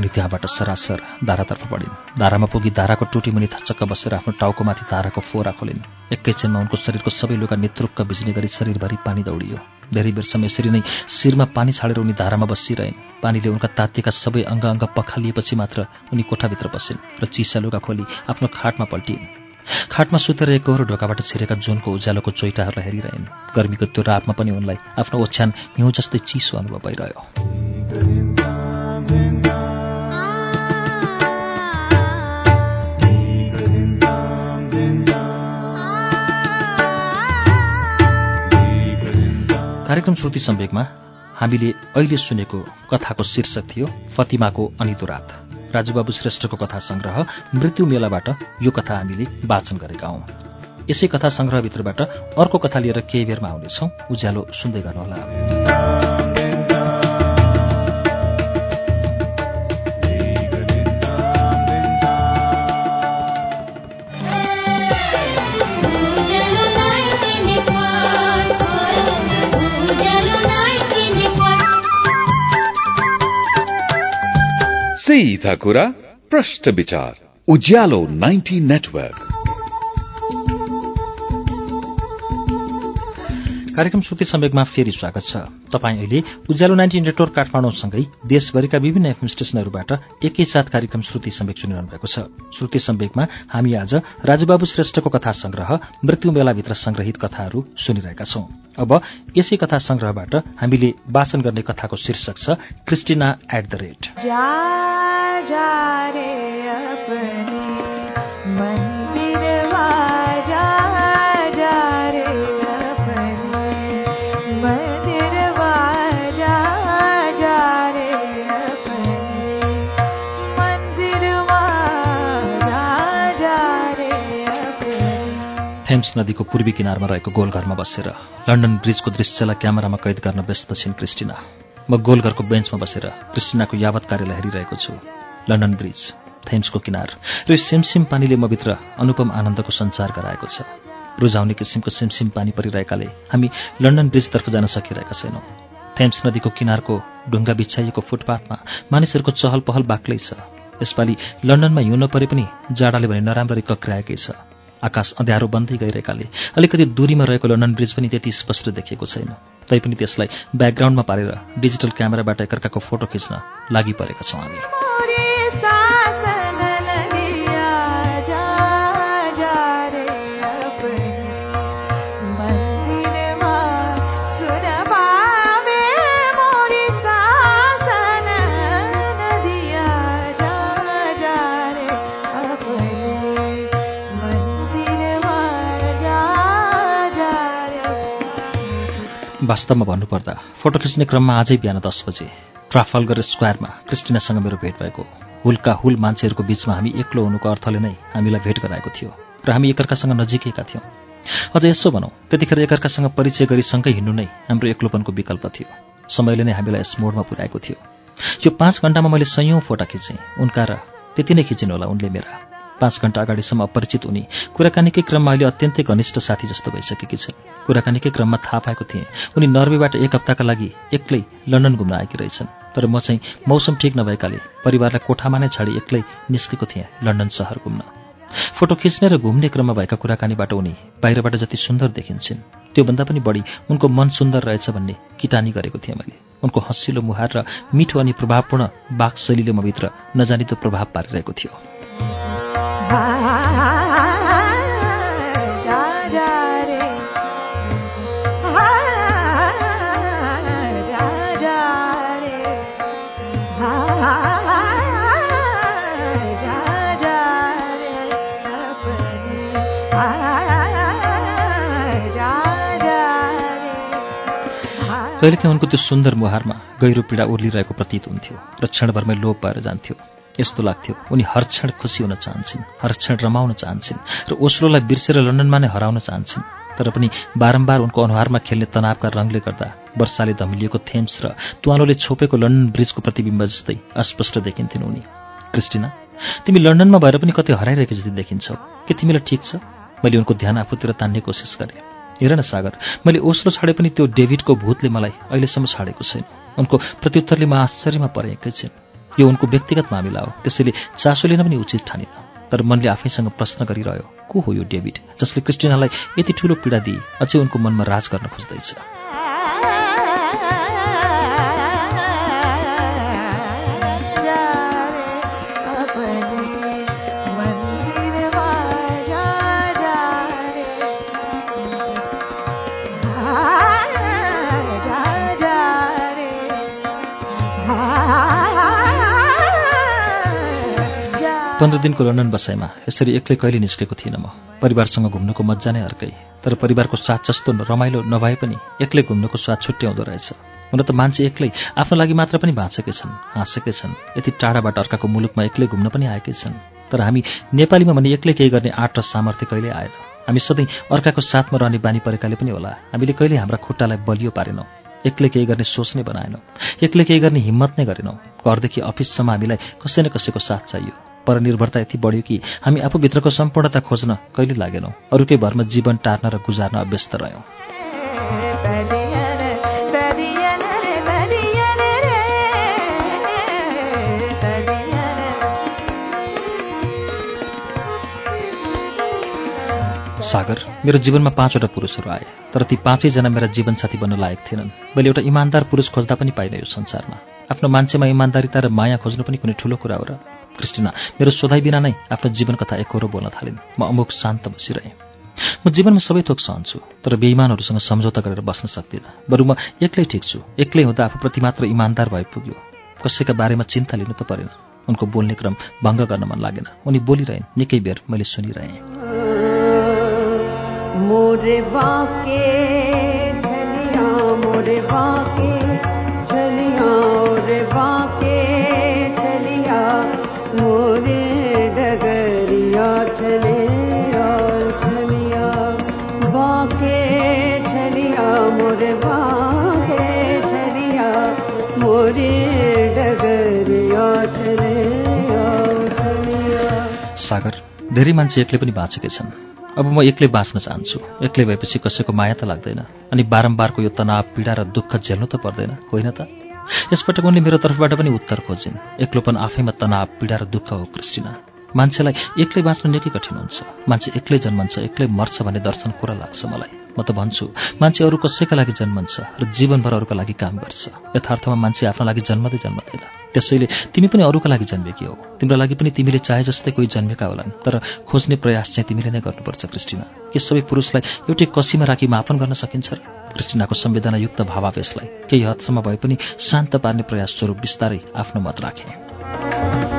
त्यहाँबाट सरासर धारातर्फ बढिन्। धारामा पुगी धाराको टुटी मुनि थचक्क बसेर आफ्नो टाउकोमाथि धाराको फोरा खोलिन्। एकैछिनमा उनको शरीरको सबै लुगा नेतृक्क भिज्ने गरी शरीरभरि पानी दौडियो। धेरै बेरसम्म यसरी नै शिरमा पानी छाडेर उनी धारामा बसिरहेन् पानीले उनका तातिएका सबै अङ्ग अङ्ग पखालिएपछि मात्र उनी कोठाभित्र पसिन् र चिसा लुगा खोली आफ्नो खाटमा पल्टिन्। खाटमा सुतेर एकहोरो ढोकाबाट छिरेका जुनको उज्यालोको चोइटाहरूलाई हेरिरहेन्। गर्मीको त्यो रापमा पनि उनलाई आफ्नो ओछ्यान हिउँ जस्तै चिसो अनुभव भइरह्यो। कार्यक्रम श्रुति सम्वेकमा हामीले अहिले सुनेको कथाको शीर्षक थियो फतिमाको अनितो रात। राजुबाबु श्रेष्ठको कथा संग्रह मृत्यु मेलाबाट यो कथा हामीले वाचन गरेका हौं। यसै कथा संग्रहभित्रबाट अर्को कथा लिएर केही बेरमा आउनेछौं। उज्यालो सुन्दै गर्नुहोला। सीधा कुरा प्रश्न विचार। उज्यालो 90 नेटवर्क। कार्यक्रम श्रुति सम्वेकमा फेरि स्वागत छ। तपाईँ अहिले उज्यालो नाइन्टी नेटवर्क काठमाडौँसँगै देशभरिका विभिन्न एफएम स्टेशनहरूबाट एकैसाथ कार्यक्रम श्रुति सम्वेक सुनिरहनु भएको छ। श्रुति सम्वेकमा हामी आज राजुबाबु श्रेष्ठको कथा संग्रह मृत्यु मेलाभित्र संग्रहित कथाहरू सुनिरहेका छौं। अब यसै कथा संग्रहबाट हामीले वाचन गर्ने कथाको शीर्षक छ Christina at the rate. Thames नदीको पूर्वी किनारमा रहेको गोलघरमा बसेर लन्डन ब्रिजको दृश्यलाई क्यामेरामा कैद गर्न व्यस्त छिन् क्रिस्टिना। म गोलघरको बेन्चमा बसेर क्रिस्टिनाको यावत कार्यलाई हेरिरहेको छु। लन्डन ब्रिज थेम्सको किनार र यो सिमसिम पानीले म भित्र अनुपम आनन्दको सञ्चार गराएको छ। रुझाउने किसिमको सिमसिम पानी परिरहेकाले हामी लन्डन ब्रिजतर्फ जान सकिरहेका छैनौँ। थेम्स नदीको किनारको ढुङ्गा बिछाइएको फुटपाथमा मानिसहरूको चहल पहल बाक्लै छ। यसपालि लन्डनमा हिउँ नपरे पनि जाडाले भने नराम्ररी कक्राएकै छ। आकाश अँध्यारो बन्दै गइरहेकाले अलिकति दूरीमा रहेको लन्डन ब्रिज पनि त्यति स्पष्ट देखिएको छैन। तैपनि त्यसलाई ब्याकग्राउन्डमा पारेर डिजिटल क्यामेराबाट एकअर्काको फोटो खिच्न लागि परेका छौँ हामी। वास्तवमा भन्नुपर्दा फोटो खिच्ने क्रममा आजै बिहान दस बजे ट्राफल्गर स्क्वायरमा क्रिस्टिनासँग मेरो भेट भएको हुलका हुल मान्छेहरूको बीचमा हामी एक्लो हुनुको अर्थले नै हामीलाई भेट गराएको थियो र हामी एकअर्कासँग नजिकैका थियौँ। अझ यसो भनौँ त्यतिखेर एकअर्कासँग परिचय गरी सँगै हिँड्नु नै हाम्रो एक्लोपनको विकल्प थियो। समयले नै हामीलाई यस मोडमा पुर्याएको थियो। यो पाँच घन्टामा मैले सयौँ फोटा खिचेँ। उनका र त्यति नै खिचिन् होला उनले मेरा। पाँच घन्टा अगाडिसम्म अपरिचित उनी कुराकानीकै क्रममा अहिले अत्यन्तै घनिष्ठ साथी जस्तो भइसकेकी छिन्। कुराकानीकै क्रममा थाहा पाएको थिएँ उनी नर्वेबाट एक हप्ताका लागि एक्लै लन्डन घुम्न आएकी रहेछन्। तर म चाहिँ मौसम ठिक नभएकाले परिवारलाई कोठामा नै छाडी एक्लै निस्केको थिएँ लन्डन सहर घुम्न। फोटो खिच्ने र घुम्ने क्रममा भएका कुराकानीबाट उनी बाहिरबाट जति सुन्दर देखिन्छन् त्योभन्दा पनि बढी उनको मन सुन्दर रहेछ भन्ने किटानी गरेको थिएँ मैले। उनको हँसिलो मुहार र मिठो अनि प्रभावपूर्ण बाकशैलीले म भित्र नजानिदो प्रभाव पारिरहेको थियो। कहिलेकाहीँ उनको त्यो सुन्दर मुहारमा गहिरो पीडा उर्लिरहेको प्रतीत हुन्थ्यो र क्षणभरमै लोप भएर जान्थ्यो। यस्तो लाग्थ्यो। उनी हर क्षण खुसी हुन चाहन्छन् हर क्षण रमाउन चाहन्छन् र ओस्लोलाई बिर्सेर लन्डनमा नै हराउन चाहन्छन्। तर पनि बारम्बार उनको अनुहारमा खेल्ने तनावका रङले गर्दा वर्षाले धमिलिएको थेम्स र तुवालोले छोपेको लन्डन ब्रिजको प्रतिबिम्ब जस्तै अस्पष्ट देखिन्थिन् उनी। क्रिस्टिना तिमी लन्डनमा भएर पनि कतै हराइरहेको जति देखिन्छौ। के तिमीलाई ठिक छ? मैले उनको ध्यान आफूतिर तान्ने कोसिस गरेँ। हेर न सागर मैले ओस्लो छाडे पनि त्यो डेभिडको भूतले मलाई अहिलेसम्म छाडेको छैन। उनको प्रत्युत्तरले म आश्चर्यमा परे एकैछिन यो उनको व्यक्तिगत मामिला हो। त्यसैले चासो लिन पनि उचित ठानिन। तर मनले आफैसँग प्रश्न गरिरह्यो को हो यो डेभिड जसले क्रिस्टिनालाई यति ठूलो पीडा दिए अझै उनको मनमा राज गर्न खोज्दैछ? पन्ध्र दिनको लन्डन बसाइमा यसरी एक्लै कहिले निस्केको थिइनँ म। परिवारसँग घुम्नुको मजा नै अर्कै तर परिवारको साथ जस्तो रमाइलो नभए पनि एक्लै घुम्नुको स्वाद छुट्टै आउँदो रहेछ। हुन त मान्छे एक्लै आफ्नो लागि मात्र पनि बाँचेकै छन् हाँसेकै छन् यति टाढाबाट अर्काको मुलुकमा एक्लै घुम्न पनि आएकै छन्। तर हामी नेपालीमा भने एक्लै केही गर्ने आँट र सामर्थ्य कहिल्यै आएन। हामी सधैँ अर्काको साथमा रहने बानी परेकाले पनि होला। हामीले कहिले हाम्रा खुट्टालाई बलियो पारेनौँ। एक्लै केही गर्ने सोच नै बनाएनौँ। एक्लै केही गर्ने हिम्मत नै गरेनौँ। घरदेखि अफिससम्म हामीलाई कसै न कसैको साथ चाहियो। परनिर्भरता यति बढ्यो कि हामी आफूभित्रको सम्पूर्णता खोज्न कहिले लागेनौँ? अरूकै भरमा जीवन टार्न र गुजार्न अभ्यस्त रह्यौँ। सागर मेरो जीवनमा पाँचवटा पुरुषहरू आए तर ती पाँचैजना मेरा जीवनसाथी बन्न लायक थिएनन्। मैले एउटा इमान्दार पुरुष खोज्दा पनि पाइनँ यो संसारमा। आफ्नो मान्छेमा इमान्दारिता र माया खोज्नु पनि कुनै ठुलो कुरा हो र क्रिस्टिना मेरो सोधाइ बिना नै आफ्नो जीवन कथा बोल्न थालिन्। म अमुक शान्त बसिरहेँ। म जीवनमा सबै थोक सहन्छु तर बेइमानहरूसँग सम्झौता गरेर बस्न सक्दिनँ। बरु म एक्लै ठिक छु। एक्लै हुँदा आफूप्रति मात्र इमान्दार भइ पुग्यो। कसैका बारेमा चिन्ता लिनु त परेन। उनको बोल्ने क्रम भङ्ग गर्न मन लागेन। उनी बोलिरहेन् निकै बेर मैले सुनिरहेँ। सागर धेरै मान्छे एक्लै पनि बाँचेकै छन्। अब म एक्लै बाँच्न चाहन्छु। एक्लै भएपछि कसैको माया त लाग्दैन। अनि बारम्बारको यो तनाव पीडा र दुःख झेल्नु त पर्दैन होइन त? यसपटक उनले मेरो तर्फबाट पनि उत्तर खोजिन्। एक्लोपन आफैमा तनाव पीडा र दुःख हो क्रिस्टिना। मान्छेलाई एक्लै बाँच्नु निकै कठिन हुन्छ। मान्छे एक्लै जन्मन्छ एक्लै मर्छ भन्ने दर्शन कुरा लाग्छ मलाई। म त भन्छु मान्छे अरू कसैका लागि जन्मन्छ र जीवनभर अरूका लागि काम गर्छ। यथार्थमा मान्छे आफ्नो लागि जन्मदै जन्मदैन। त्यसैले तिमी पनि अरूका लागि जन्मेकी हौ। तिम्रो लागि पनि तिमीले चाहे जस्तै कोही जन्मेका होलान् तर खोज्ने प्रयास चाहिँ तिमीले नै गर्नुपर्छ क्रिस्टिना। के सबै पुरुषलाई एउटै कसीमा राखी मापन गर्न सकिन्छ र? क्रिस्टिनाको संवेदनायुक्त भावावेशलाई केही हदसम्म भए पनि शान्त पार्ने प्रयास स्वरूप बिस्तारै आफ्नो मत राखे।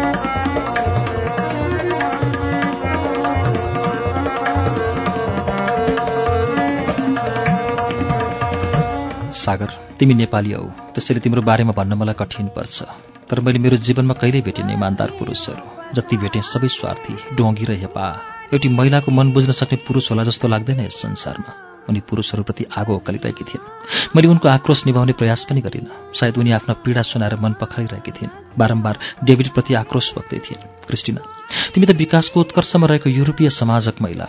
सागर तिमी नेपाली हौ। त्यसैले तिम्रो बारेमा भन्न मलाई कठिन पर्छ। तर मैले मेरो जीवनमा कहिल्यै भेटिने इमान्दार पुरुषहरू। जति भेटेँ सबै स्वार्थी डोङ्गी र हेपा। एउटी महिलाको मन बुझ्न सक्ने पुरुष होला जस्तो लाग्दैन यस संसारमा। उनी पुरुषहरूप्रति आगो ओकालिरहेकी थिइन्। मैले उनको आक्रोश निभाउने प्रयास पनि गरिनँ। सायद उनी आफ्ना पीडा सुनाएर मन पखाइरहेकी थिइन्। बारम्बार डेभिडप्रति आक्रोश बग्दै थिइन्। क्रिस्टिना तिमी त विकासको उत्कर्षमा रहेको युरोपीय समाजक महिला।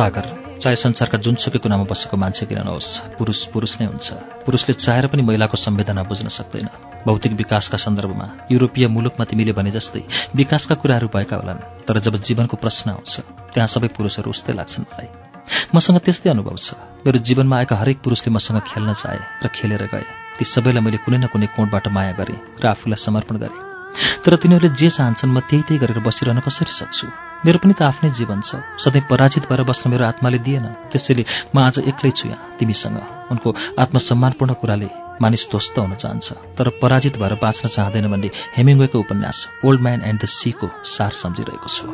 सागर चाहे संसारका जुनसुकै कुनामा बसेको मान्छे किन नहोस् पुरुष पुरुष नै हुन्छ। पुरुषले चाहेर पनि महिलाको संवेदना बुझ्न सक्दैन। भौतिक विकासका सन्दर्भमा युरोपीय मुलुकमा तिमीले भने जस्तै विकासका कुराहरू भएका होलान् तर जब जीवनको प्रश्न आउँछ त्यहाँ सबै पुरुषहरू उस्तै लाग्छन् मलाई। मसँग त्यस्तै अनुभव छ। मेरो जीवनमा आएका हरेक पुरुषले मसँग खेल्न चाहे र खेलेर गए ती सबैलाई मैले कुनै न कुनै कोणबाट माया गरेँ र आफूलाई समर्पण गरेँ। तर तिनीहरूले जे चाहन्छन् म त्यही त्यही गरेर बसिरहन कसरी सक्छु? मेरो पनि त आफ्नै जीवन छ। सधैँ पराजित भएर बस्न मेरो आत्माले दिएन। त्यसैले म आज एक्लै छु यहाँ तिमीसँग। उनको आत्मसम्मानपूर्ण कुराले मानिस ध्वस्त हुन चाहन्छ। तर पराजित भएर बाँच्न चाहँदैन भन्ने हेमिङ्वेको उपन्यास ओल्ड म्यान एन्ड द सीको सार सम्झिरहेको छु।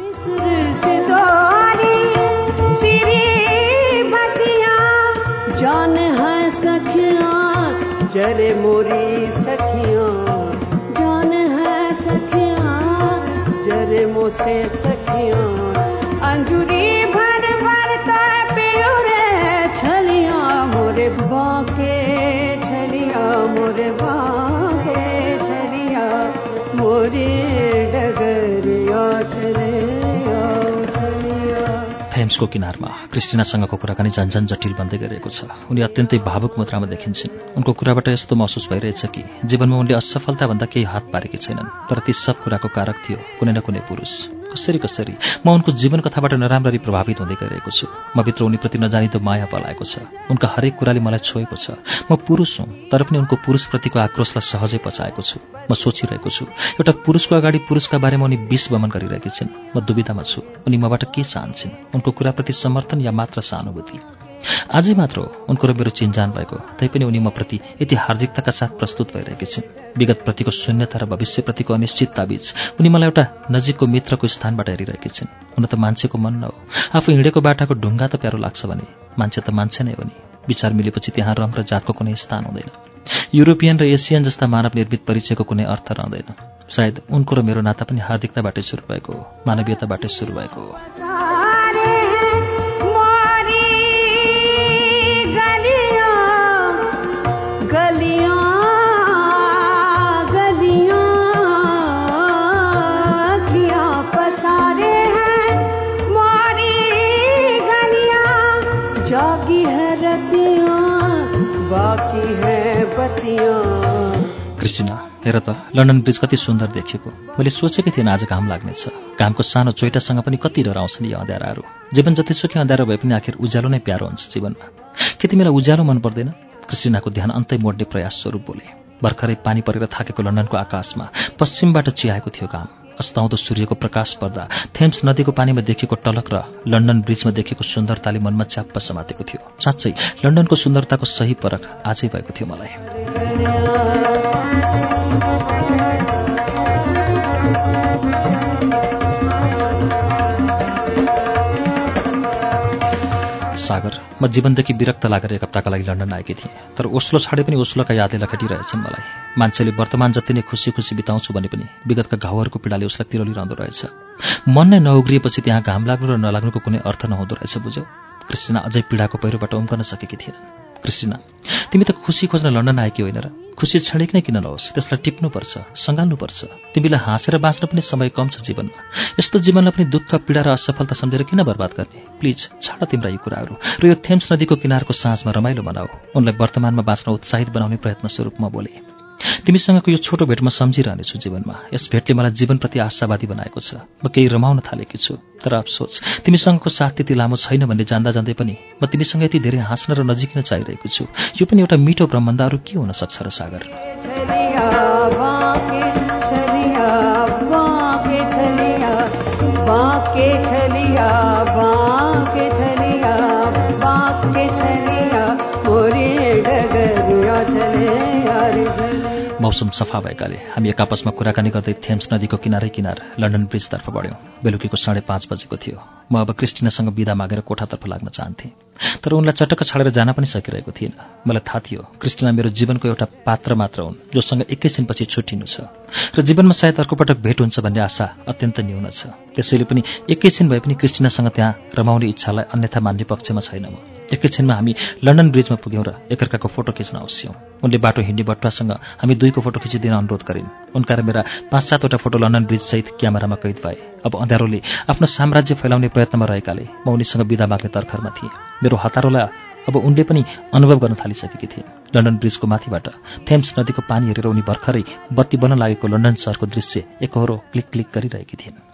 नजमों से सखियाँ, अंजुरी भर भरता पियो रे छलियाँ, मोरे बाके छलियाँ, मोरे बाके छलिया, मोरे डगरे ब्रिजको किनारमा क्रिस्टिनासँगको कुराकानी झन्झन जटिल बन्दै गइरहेको छ। उनी अत्यन्तै भावुक मुद्रामा देखिन्छन्। उनको कुराबाट यस्तो महसुस भइरहेछ कि जीवनमा उनले असफलताभन्दा केही हात पारेकी छैनन् तर ती सब कुराको कारक थियो कुनै न कुनै पुरुष। कसरी कसरी म उनको जीवन कथाबाट नराम्ररी प्रभावित हुँदै गइरहेको छु। म भित्र उनीप्रति नजानिदो माया पलाएको छ। उनका हरेक कुराले मलाई छोएको छ। म पुरुष हुँ तर पनि उनको पुरुषप्रतिको आक्रोशलाई सहजै पचाएको छु। म सोचिरहेको छु एउटा पुरुषको अगाडि पुरुषका बारेमा उनी विष बमन गरिरहेकी छिन्। म दुविधामा छु। उनी मबाट के चाहन्छन्? उनको कुराप्रति समर्थन या मात्र सहानुभूति? आजै मात्र उनको र मेरो चिन्जान भएको तैपनि उनी म प्रति यति हार्दिकताका साथ प्रस्तुत भइरहेकी छिन्। विगतप्रतिको शून्यता र भविष्यप्रतिको अनिश्चितता बीच उनी मलाई एउटा नजिकको मित्रको स्थानबाट हेरिरहेकी छिन्। हुन त मान्छेको मन न हो आफू हिँडेको बाटाको ढुङ्गा त प्यारो लाग्छ भने मान्छे त मान्छे नै हो नि। विचार मिलेपछि त्यहाँ रङ र जातको कुनै स्थान हुँदैन। युरोपियन र एसियन जस्ता मानव निर्मित परिचयको कुनै अर्थ रहँदैन। सायद उनको र मेरो नाता पनि हार्दिकताबाटै सुरु भएको हो मानवीयताबाटै सुरु भएको हो। हेर त लन्डन ब्रिज कति सुन्दर देखिएको। मैले सोचेकै थिएन आज घाम लाग्नेछ। घामको सानो चोइटासँग पनि कति डराउँछन् यी अँध्याराहरू। जीवन जतिसुकै अँध्यारो भए पनि आखिर उज्यालो नै प्यारो हुन्छ जीवनमा। के तिमीलाई उज्यालो मन पर्दैन क्रिस्टिनाको ध्यान अन्तै मोड्ने प्रयास स्वरूप बोले। भर्खरै पानी परेर थाकेको लन्डनको आकाशमा पश्चिमबाट चियाएको थियो घाम। अस्ताउँदो सूर्यको प्रकाश पर्दा थेम्स नदीको पानीमा देखिएको टलक र लन्डन ब्रिजमा देखिएको सुन्दरताले मनमा च्याप्प समातेको थियो। साँच्चै लन्डनको सुन्दरताको सही परख आजै भएको थियो मलाई। सागर म जीवनदेखि विरक्त लागेर एक हप्ताका लागि लन्डन आएकी थिएँ तर ओस्लो छाडे पनि ओस्लोका यादले लखेटिरहेछन् मलाई। मान्छेले वर्तमान जति नै खुसी खुसी बिताउँछु भने पनि विगतका घाउहरूको पीडाले उसलाई पिरोलिरहँदो रहेछ। मन नै नउग्रिएपछि त्यहाँ घाम लाग्नु र नलाग्नुको कुनै अर्थ नहुँदो रहेछ बुझ्यौ। क्रिस्टिना अझै पीडाको पहिरोबाट उम्कन सकेकी थिएनन्। क्रिस्टिना तिमी त खुसी खोज्न लन्डन आएकी होइन र। खुसी क्षणिक नै किन नहोस् त्यसलाई टिप्नुपर्छ सङ्घाल्नुपर्छ। तिमीलाई हाँसेर बाँच्न पनि समय कम छ जीवनमा। यस्तो जीवनलाई पनि दुःख पीडा र असफलता सम्झेर किन बर्बाद गर्ने? प्लिज छाड तिम्रा यी कुराहरू। र यो थेम्स नदीको किनारको साँझमा रमाइलो बनाऊ उनलाई वर्तमानमा बाँच्न उत्साहित बनाउने प्रयत्न स्वरूप बोले। तिमीसँगको यो छोटो भेट म सम्झिरहनेछु जीवनमा। यस भेटले मलाई जीवनप्रति आशावादी बनाएको छ। म केही रमाउन थालेकी छु। तर अफसोच तिमीसँगको साथ त्यति लामो छैन भन्ने जान्दा जान्दै पनि म तिमीसँग यति धेरै हाँस्न र नजिकिन चाहिरहेको छु। यो पनि एउटा मिठो अरू के हुन सक्छ र सागर? मौसम सफा भएकाले हामी एक आपसमा कुराकानी गर्दै थेम्स नदीको किनारै किनार लन्डन ब्रिजतर्फ बढ्यौँ। बेलुकीको साढे पाँच बजेको थियो। म अब क्रिस्टिनासँग बिदा मागेर कोठातर्फ लाग्न चाहन्थेँ। तर उनलाई चटक्क छाडेर जान पनि सकिरहेको थिएन। मलाई थाहा थियो क्रिस्टिना मेरो जीवनको एउटा पात्र मात्र हुन् जोसँग एकैछिनपछि छुट्टिनु छ। र जीवनमा सायद अर्कोपटक भेट हुन्छ भन्ने आशा अत्यन्त न्यून छ। त्यसैले पनि एकैछिन भए पनि क्रिस्टिनासँग त्यहाँ रमाउने इच्छालाई अन्यथा मान्ने पक्षमा छैन म। एकैछिनमा हामी लन्डन ब्रिजमा पुग्यौँ र एकअर्काको फोटो खिच्न आवश्यौँ उनले बाटो हिँड्ने बटुवासँग हामी दुईको फोटो खिचिदिन अनुरोध गरिन्। उनका र मेरा पाँच सातवटा फोटो लन्डन ब्रिजसहित क्यामेरामा कैद भए। अब अँध्यारोले आफ्नो साम्राज्य फैलाउने प्रयत्नमा रहेकाले म उनीसँग बिदा माग्ने तर्खरमा थिएँ। मेरो हतारोलाई अब उनले पनि अनुभव गर्न थालिसकेकी थिइन्। लन्डन ब्रिजको माथिबाट थेम्स नदीको पानी हेरेर उनी भर्खरै बत्ती बन्न लागेको लन्डन सहरको दृश्य एकहोरो क्लिक क्लिक गरिरहेकी थिइन्।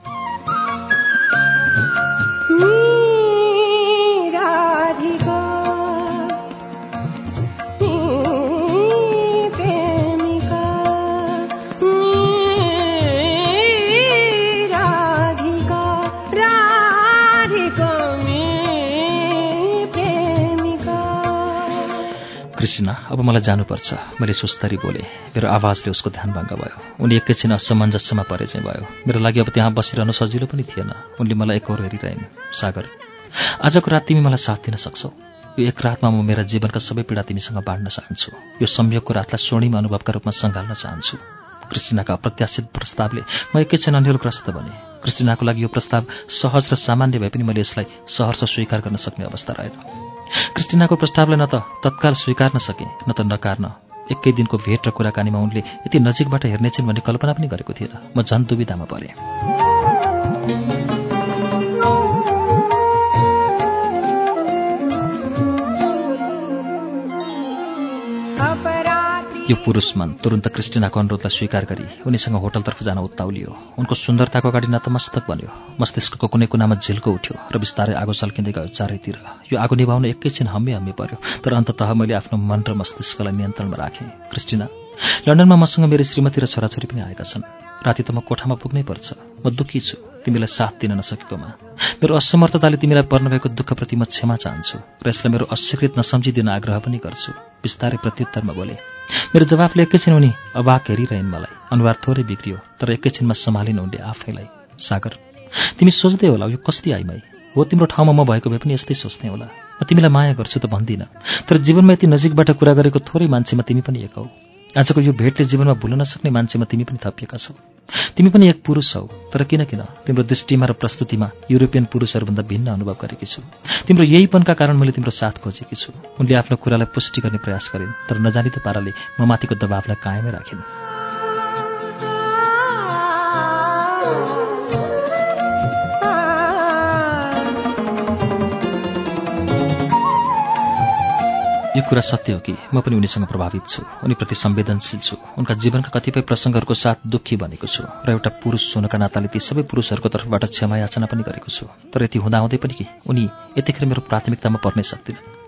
कृष्ण अब मलाई जानुपर्छ। मैले सुस्तरी बोले मेरो आवाजले उसको ध्यान भङ्ग भयो। उनी एकैछिन असमञ्जस्यमा परे चाहिँ भयो। मेरो लागि अब त्यहाँ बसिरहनु सजिलो पनि थिएन। उनले मलाई एकहोरो हेरिरहेन् सागर आजको रात तिमी मलाई साथ दिन सक्छौ। यो एक रातमा म मेरा जीवनका सबै पीडा तिमीसँग बाँड्न चाहन्छु। यो संयोगको रातलाई स्वर्णिम अनुभवका रूपमा सङ्घाल्न चाहन्छु। क्रिस्टिनाका अप्रत्याशित प्रस्तावले म एकैछिन अन्यलग्रस्त बने। क्रिस्टिनाको लागि यो प्रस्ताव सहज र सामान्य भए पनि मैले यसलाई सहर्ष स्वीकार गर्न सक्ने अवस्था रहेन। क्रिस्टिनाको प्रस्तावलाई न त तत्काल स्वीकार्न सके न त नकार्न। एकै दिनको भेट र कुराकानीमा उनले यति नजिकबाट हेर्नेछन् भन्ने कल्पना पनि गरेको थिएन। म झन् दुविधामा परेँ। यो पुरुष मन तुरन्त क्रिस्टिनाको अनुरोधलाई स्वीकार गरी उनीसँग होटलतर्फ जान उत्ताउलियो। उनको सुन्दरताको अगाडि नतमस्तक बन्यो। मस्तिष्कको कुनै कुनामा झिल्को उठ्यो र बिस्तारै आगो सल्किँदै गयो चारैतिर। यो आगो निभाउन एकैछिन हम्मे हम्मे पर्यो तर अन्ततः मैले आफ्नो मन र मस्तिष्कलाई नियन्त्रणमा राखेँ। क्रिस्टिना लन्डनमा मसँग मेरो श्रीमती र छोराछोरी पनि आएका छन्। राति त म कोठामा पुग्नै पर्छ। म दुःखी छु। तिमीलाई साथ दिन नसकेकोमा। मेरो असमर्थताले तिमीलाई पर्न गएको दुःखप्रति म क्षमा चाहन्छु र यसलाई मेरो अस्वीकृत नसम्झिदिन आग्रह पनि गर्छु। बिस्तारै प्रत्युत्तरमा बोले मेरो जवाफले एकैछिन उनी अवाक हेरिरहन् मलाई। अनुहार थोरै बिग्रियो तर एकैछिनमा सम्हालिन उनले आफैलाई। सागर तिमी सोच्दै होला यो कस्ती आइमाई। हो तिम्रो ठाउँमा म भएको भए पनि यस्तै सोच्ने होला। म तिमीलाई माया गर्छु त भन्दिनँ तर जीवनमा यति नजिकबाट कुरा गरेको थोरै मान्छेमा तिमी पनि एक हौ। आजको यो भेटले जीवनमा भुल्न नसक्ने मान्छेमा तिमी पनि थपिएका छौ। तिमी पनि एक पुरुष हौ तर किन किन? तिम्रो दृष्टिमा र प्रस्तुतिमा युरोपियन पुरुषहरूभन्दा भिन्न अनुभव गरेकी छु। तिम्रो यहीपनका कारण मैले तिम्रो साथ खोजेकी छु। उनले आफ्नो कुरालाई पुष्टि गर्ने प्रयास गरिन् तर नजानिदो पाराले म माथिको दबावलाई कायमै राखिन्। यो कुरा सत्य हो कि म पनि उनीसँग प्रभावित छु उनीप्रति संवेदनशील छु। उनका जीवनका कतिपय प्रसङ्गहरूको साथ दुःखी बनेको छु र एउटा पुरुष हुनका नाताले ती सबै पुरुषहरूको तर्फबाट क्षमा याचना पनि गरेको छु। तर यति हुँदाहुँदै पनि कि उनी यतिखेर मेरो प्राथमिकतामा पर्नै सक्दिनन्।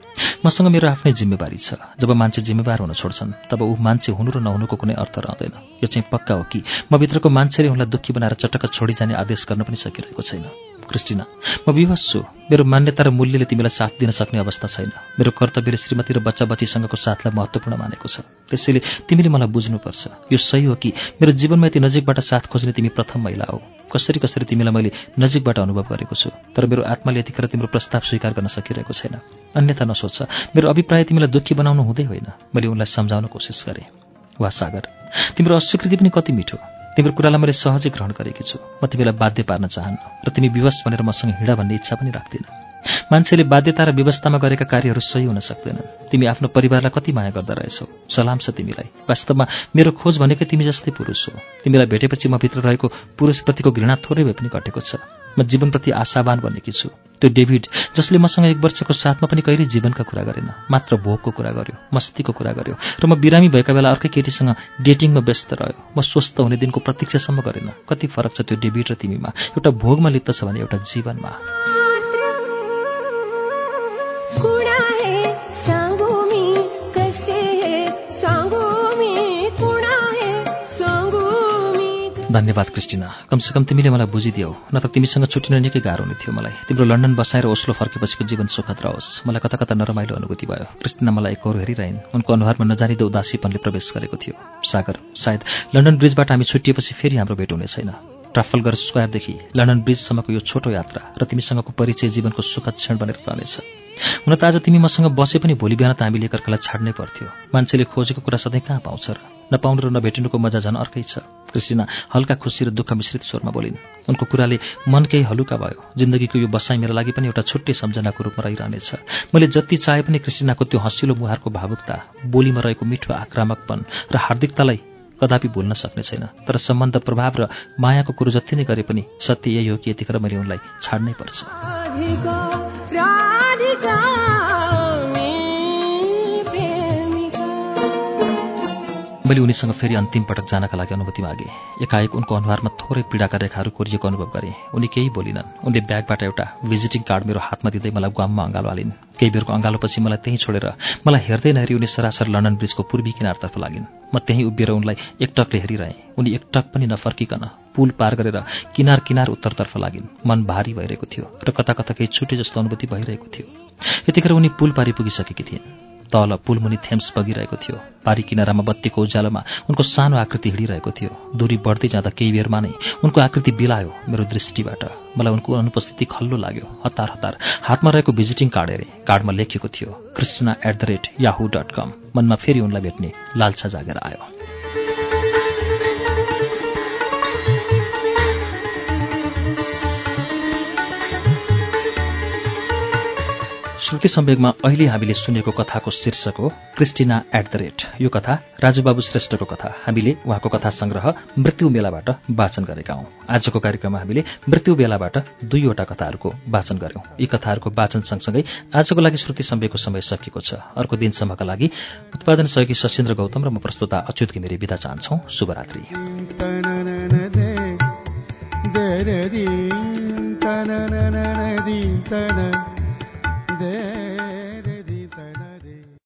मसँग मेरो आफ्नै जिम्मेवारी छ। जब मान्छे जिम्मेवार हुन छोड्छन् तब ऊ मान्छे हुनु र नहुनुको कुनै अर्थ रहँदैन। यो चाहिँ पक्का हो कि म भित्रको मान्छेले उनलाई दुःखी बनाएर चटक्क छोडी जाने आदेश गर्न पनि सकिरहेको छैन। क्रिस्टिना म विवश छु। मेरो मान्यता र मूल्यले तिमीलाई साथ दिन सक्ने अवस्था छैन। मेरो कर्तव्यले श्रीमती र बच्चा बच्चीसँगको साथलाई महत्त्वपूर्ण मानेको छ। त्यसैले तिमीले मलाई बुझ्नुपर्छ। यो सही हो कि मेरो जीवनमा यति नजिकबाट साथ खोज्ने तिमी प्रथम महिला हो। कसरी कसरी तिमीलाई मैले नजिकबाट अनुभव गरेको छु तर मेरो आत्माले यतिखेर तिम्रो प्रस्ताव स्वीकार गर्न सकिरहेको छैन। अन्यथा नसोच। मेरो अभिप्राय तिमीलाई दुःखी बनाउनु हुँदै होइन। मैले उनलाई सम्झाउन कोसिस गरेँ। वा सागर तिम्रो अस्वीकृति पनि कति मिठो। तिम्रो कुरालाई मैले सहजै ग्रहण गरेकी छु। म तिमीलाई बाध्य पार्न चाहन्न र तिमी विवश भनेर मसँग हिँड भन्ने इच्छा पनि राख्दिनँ। मान्छेले बाध्यता र व्यवस्थामा गरेका कार्यहरू सही हुन सक्दैनन् तिमी आफ्नो परिवारलाई कति माया गर्दा रहेछौ? सलाम छ तिमीलाई। वास्तवमा मेरो खोज भनेकै तिमी जस्तै पुरुष हो। तिमीलाई भेटेपछि म भित्र रहेको पुरुषप्रतिको घृणा थोरै भए पनि घटेको छ। म जीवनप्रति आशावान बनेकी छु। त्यो डेभिड जसले मसँग एक वर्षको साथमा पनि कहिल्यै जीवनका कुरा गरेन मात्र भोगको कुरा गर्यो मस्तीको कुरा गर्यो र म बिरामी भएका बेला अर्कै केटीसँग डेटिङमा व्यस्त रह्यो। म स्वस्थ हुने दिनको प्रतीक्षासम्म गरेन। कति फरक छ त्यो डेभिड र तिमीमा। एउटा भोगमा लिप्त छ भने एउटा जीवनमा। धन्यवाद क्रिस्टिना। कमसेकम तिमीले मलाई बुझिदियौ। न त तिमीसँग छुट्टिन निकै गाह्रो हुने थियो मलाई। तिम्रो लन्डन बसाएर ओस्लो फर्केपछिको जीवन सुखद रहोस्। मलाई कता कता नरमाइलो अनुभूति भयो। क्रिस्टिना मलाई एकहोर हेरिरहन्। उनको अनुहारमा नजानिदो उदासीपनले प्रवेश गरेको थियो। सागर सायद लन्डन ब्रिजबाट हामी छुट्टिएपछि फेरि हाम्रो भेट हुने छैन। ट्राफलगर स्क्वायरदेखि लन्डन ब्रिजसम्मको यो छोटो यात्रा र तिमीसँगको परिचय जीवनको सुखद क्षण बनेर रहनेछ। हुन त आज तिमी मसँग बसे पनि भोलि बिहान त हामीले एकअर्कालाई छाड्नै पर्थ्यो। मान्छेले खोजेको कुरा सधैँ कहाँ पाउँछ र नपाउनु र नभेटिनुको मजा झन् अर्कै छ। क्रिस्टिना हल्का खुसी र दुःख मिश्रित स्वरमा बोलिन्। उनको कुराले मन केही हलुका भयो। जिन्दगीको यो बसाइ मेरो लागि पनि एउटा छुट्टै सम्झनाको रूपमा रहिरहनेछ। मैले जति चाहे पनि क्रिस्टिनाको त्यो हँसिलो मुहारको भावुकता बोलीमा रहेको मिठो आक्रामकपन र हार्दिकतालाई कदापि भुल्न सक्ने छैन। तर सम्बन्ध प्रभाव र मायाको कुरो जति नै गरे पनि सत्य यही हो कि यतिखेर मैले उनलाई छाड्नै पर्छ। मैले उनीसँग फेरि अन्तिम पटक जानका लागि अनुमति मागे। एकाएक उनको अनुहारमा थोरै पीडाका रेखाहरू कोरिएको अनुभव गरेँ। उनी केही बोलिनन्। उनले ब्यागबाट एउटा भिजिटिङ कार्ड मेरो हातमा दिँदै मलाई ग्वाममा अँगालो हालिन्। केही बेरको अँगालोपछि मलाई त्यहीँ छोडेर मलाई हेर्दै नहेरी उनी सरासर लन्डन ब्रिजको पूर्वी किनारतर्फ लागिन्। म त्यहीँ उभिएर उनलाई एकटकले हेरिरहेँ। उनी एकटक पनि नफर्किकन पुल पार गरेर किनार किनार उत्तरतर्फ लागिन्। मन भारी भइरहेको थियो र कता कता केही छुटे जस्तो अनुभूति भइरहेको थियो। यतिखेर उनी पुल पारी पुगिसकेकी थिइन्। तल पुलमुनि थेम्स बगिरहेको थियो। पारी किनारामा बत्तीको उज्यालोमा उनको सानो आकृति हिँडिरहेको थियो। दूरी बढ्दै जाँदा केही बेरमा नै उनको आकृति बिलायो मेरो दृष्टिबाट। मलाई उनको अनुपस्थिति खल्लो लाग्यो। हतार हतार हातमा रहेको भिजिटिङ कार्ड हेरेँ। कार्डमा लेखिएको थियो Christina at the rate Yahoo dot com मनमा फेरि उनलाई भेट्ने लालसा जागेर आयो। श्रुति सम्वेगमा अहिले हामीले सुनेको कथाको शीर्षक हो क्रिस्टिना एट द रेट यो कथा राजुबाबु श्रेष्ठको कथा हामीले उहाँको कथा संग्रह मृत्यु बेलाबाट वाचन गरेका हौं आजको कार्यक्रममा हामीले मृत्यु बेलाबाट दुईवटा कथाहरूको वाचन गर्यौं यी कथाहरूको वाचन सँगसँगै आजको लागि श्रुति सम्वेकको समय सकिएको छ अर्को दिनसम्मका लागि उत्पादन सहयोगी सशेन्द्र गौतम र म प्रस्तुता अच्युत घिमिरे विदा चाहन्छौ शुभरात्री